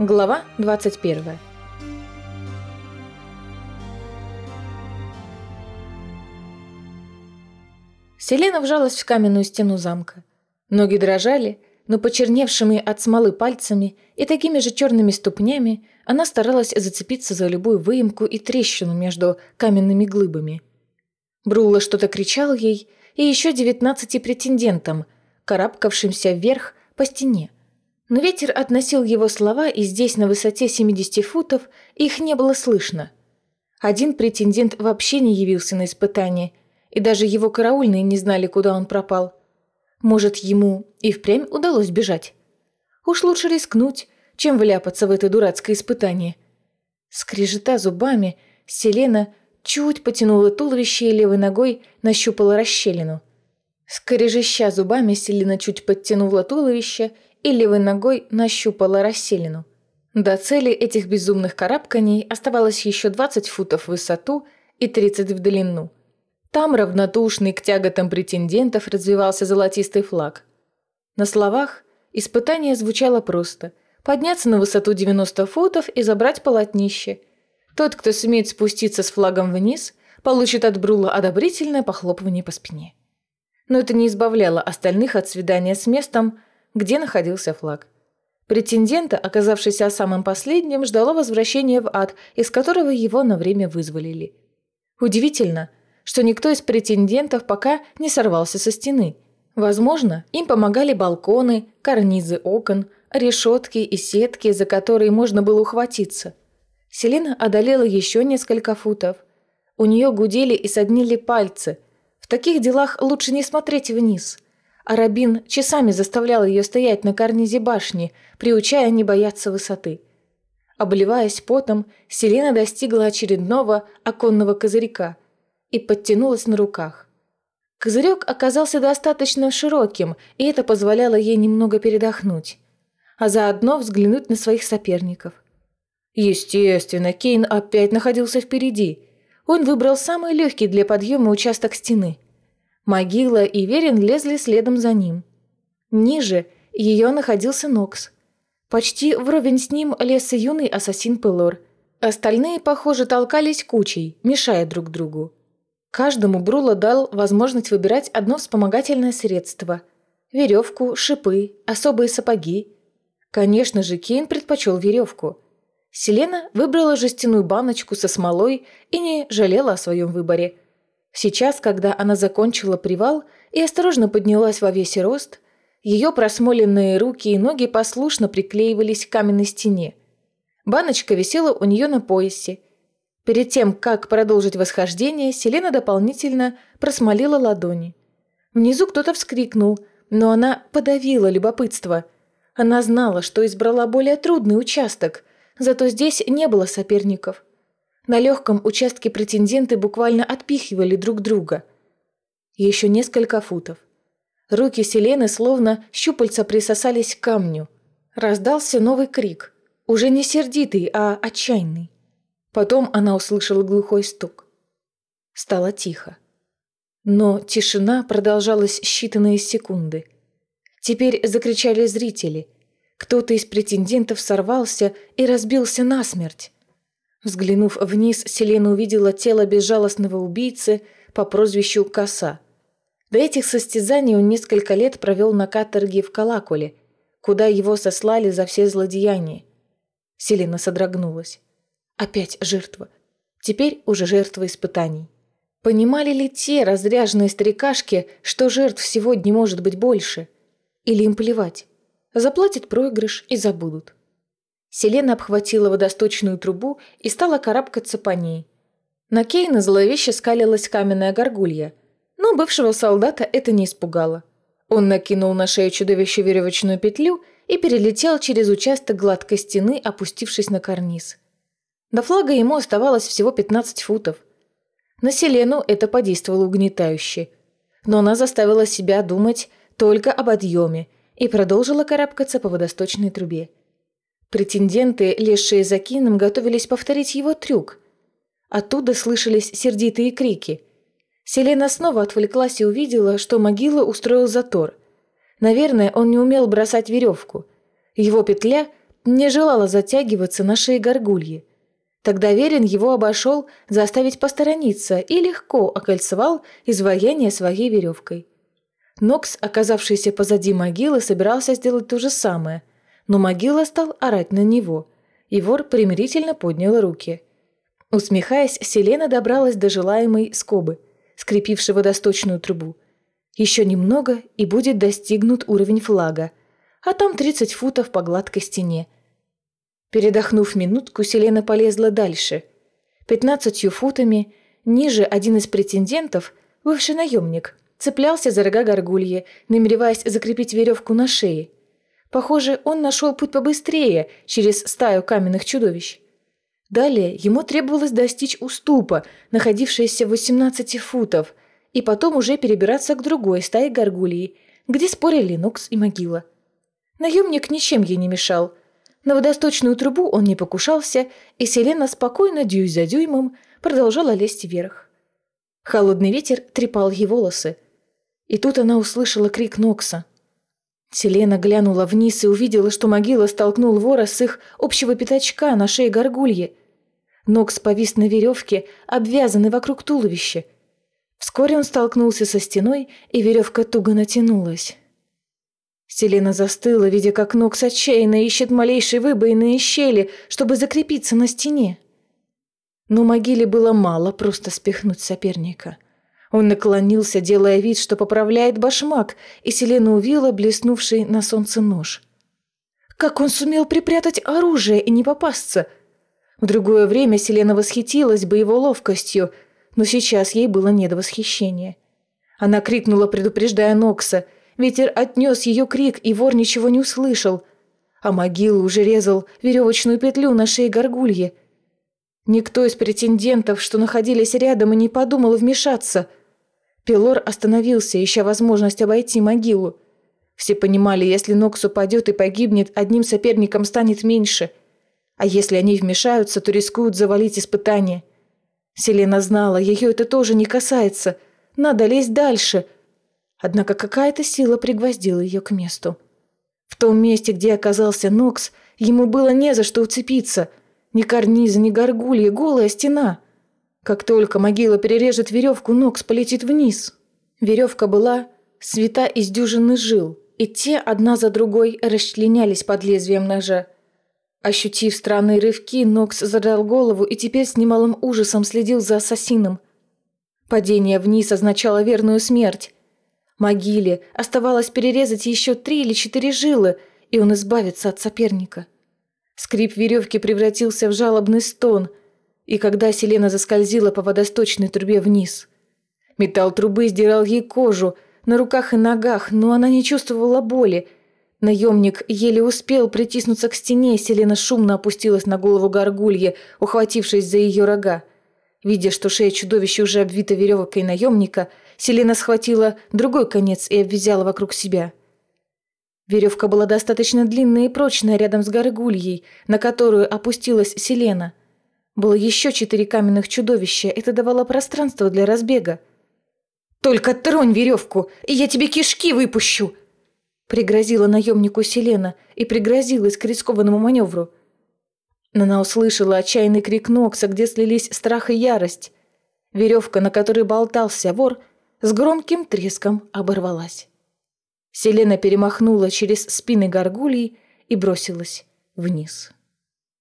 Глава 21 Селена вжалась в каменную стену замка. Ноги дрожали, но почерневшими от смолы пальцами и такими же черными ступнями она старалась зацепиться за любую выемку и трещину между каменными глыбами. Брула что-то кричал ей и еще девятнадцати претендентам, карабкавшимся вверх по стене. Но ветер относил его слова, и здесь, на высоте 70 футов, их не было слышно. Один претендент вообще не явился на испытание, и даже его караульные не знали, куда он пропал. Может, ему и впрямь удалось бежать? Уж лучше рискнуть, чем вляпаться в это дурацкое испытание. Скрежета зубами, Селена чуть потянула туловище и левой ногой нащупала расщелину. Скрежеща зубами, Селена чуть подтянула туловище и левой ногой нащупала расселину. До цели этих безумных карабканий оставалось еще 20 футов в высоту и 30 в длину. Там, равнодушный к тяготам претендентов, развивался золотистый флаг. На словах испытание звучало просто – подняться на высоту 90 футов и забрать полотнище. Тот, кто сумеет спуститься с флагом вниз, получит от Брула одобрительное похлопывание по спине. Но это не избавляло остальных от свидания с местом – где находился флаг. Претендента, оказавшийся самым последним, ждало возвращения в ад, из которого его на время вызволили. Удивительно, что никто из претендентов пока не сорвался со стены. Возможно, им помогали балконы, карнизы окон, решетки и сетки, за которые можно было ухватиться. Селена одолела еще несколько футов. У нее гудели и соднили пальцы. В таких делах лучше не смотреть вниз – а Рабин часами заставлял ее стоять на карнизе башни, приучая не бояться высоты. Обливаясь потом, Селена достигла очередного оконного козырька и подтянулась на руках. Козырек оказался достаточно широким, и это позволяло ей немного передохнуть, а заодно взглянуть на своих соперников. Естественно, Кейн опять находился впереди. Он выбрал самый легкий для подъема участок стены – Могила и Верин лезли следом за ним. Ниже ее находился Нокс. Почти вровень с ним лез и юный ассасин Пелор. Остальные, похоже, толкались кучей, мешая друг другу. Каждому Брула дал возможность выбирать одно вспомогательное средство. Веревку, шипы, особые сапоги. Конечно же, Кейн предпочел веревку. Селена выбрала жестяную баночку со смолой и не жалела о своем выборе – Сейчас, когда она закончила привал и осторожно поднялась во весь рост, ее просмоленные руки и ноги послушно приклеивались к каменной стене. Баночка висела у нее на поясе. Перед тем, как продолжить восхождение, Селена дополнительно просмолила ладони. Внизу кто-то вскрикнул, но она подавила любопытство. Она знала, что избрала более трудный участок, зато здесь не было соперников – на легком участке претенденты буквально отпихивали друг друга. Еще несколько футов. Руки Селены словно щупальца присосались к камню. Раздался новый крик. Уже не сердитый, а отчаянный. Потом она услышала глухой стук. Стало тихо. Но тишина продолжалась считанные секунды. Теперь закричали зрители. Кто-то из претендентов сорвался и разбился насмерть. Взглянув вниз, Селена увидела тело безжалостного убийцы по прозвищу Коса. До этих состязаний он несколько лет провел на каторге в Калакуле, куда его сослали за все злодеяния. Селена содрогнулась. Опять жертва. Теперь уже жертва испытаний. Понимали ли те разряженные старикашки, что жертв сегодня может быть больше? Или им плевать? Заплатят проигрыш и забудут. Селена обхватила водосточную трубу и стала карабкаться по ней. На Кейна зловеще скалилась каменная горгулья, но бывшего солдата это не испугало. Он накинул на шею чудовище веревочную петлю и перелетел через участок гладкой стены, опустившись на карниз. До флага ему оставалось всего 15 футов. На Селену это подействовало угнетающе. Но она заставила себя думать только об отъеме и продолжила карабкаться по водосточной трубе. Претенденты, лезшие за Кином, готовились повторить его трюк. Оттуда слышались сердитые крики. Селена снова отвлеклась и увидела, что могила устроил затор. Наверное, он не умел бросать веревку. Его петля не желала затягиваться на шее горгульи. Тогда Верин его обошел заставить посторониться и легко окольцевал изваяние своей веревкой. Нокс, оказавшийся позади могилы, собирался сделать то же самое, но могила стал орать на него, и вор примирительно поднял руки. Усмехаясь, Селена добралась до желаемой скобы, скрепившей водосточную трубу. Еще немного, и будет достигнут уровень флага, а там 30 футов по гладкой стене – Передохнув минутку, Селена полезла дальше. Пятнадцатью футами ниже один из претендентов, бывший наемник, цеплялся за рога горгульи, намереваясь закрепить веревку на шее. Похоже, он нашел путь побыстрее через стаю каменных чудовищ. Далее ему требовалось достичь уступа, находившейся в 18 футов, и потом уже перебираться к другой стае горгулии, где спорили Нокс и Могила. Наемник ничем ей не мешал – на водосточную трубу он не покушался, и Селена спокойно, дюй за дюймом, продолжала лезть вверх. Холодный ветер трепал ей волосы. И тут она услышала крик Нокса. Селена глянула вниз и увидела, что могила столкнул вора с их общего пятачка на шее горгульи. Нокс повис на веревке, обвязанный вокруг туловища. Вскоре он столкнулся со стеной, и веревка туго натянулась. Селена застыла, видя, как Нокс отчаянно ищет малейшие выбоины и щели, чтобы закрепиться на стене. Но могиле было мало просто спихнуть соперника. Он наклонился, делая вид, что поправляет башмак, и Селена увидела блеснувший на солнце нож. Как он сумел припрятать оружие и не попасться? В другое время Селена восхитилась бы его ловкостью, но сейчас ей было не до восхищения. Она крикнула, предупреждая Нокса – Ветер отнес ее крик, и вор ничего не услышал. А могилу уже резал веревочную петлю на шее горгульи. Никто из претендентов, что находились рядом, и не подумал вмешаться. Пилор остановился, ища возможность обойти могилу. Все понимали, если Нокс упадет и погибнет, одним соперником станет меньше. А если они вмешаются, то рискуют завалить испытание. Селена знала, ее это тоже не касается. Надо лезть дальше – Однако какая-то сила пригвоздила ее к месту. В том месте, где оказался Нокс, ему было не за что уцепиться. Ни карниза, ни горгулья, голая стена. Как только могила перережет веревку, Нокс полетит вниз. Веревка была света из дюжины жил, и те одна за другой расчленялись под лезвием ножа. Ощутив странные рывки, Нокс задрал голову и теперь с немалым ужасом следил за ассасином. Падение вниз означало верную смерть. Могиле оставалось перерезать еще три или четыре жилы, и он избавится от соперника. Скрип веревки превратился в жалобный стон, и когда Селена заскользила по водосточной трубе вниз. Металл трубы сдирал ей кожу на руках и ногах, но она не чувствовала боли. Наемник еле успел притиснуться к стене, Селена шумно опустилась на голову горгульи, ухватившись за ее рога. Видя, что шея чудовища уже обвита веревкой наемника, Селена схватила другой конец и обвязала вокруг себя. Веревка была достаточно длинная и прочная рядом с горгульей, на которую опустилась Селена. Было еще четыре каменных чудовища, это давало пространство для разбега. «Только тронь веревку, и я тебе кишки выпущу!» Пригрозила наемнику Селена и пригрозилась к рискованному маневру. Но она услышала отчаянный крик Нокса, где слились страх и ярость. Веревка, на которой болтался вор, с громким треском оборвалась. Селена перемахнула через спины горгулей и бросилась вниз.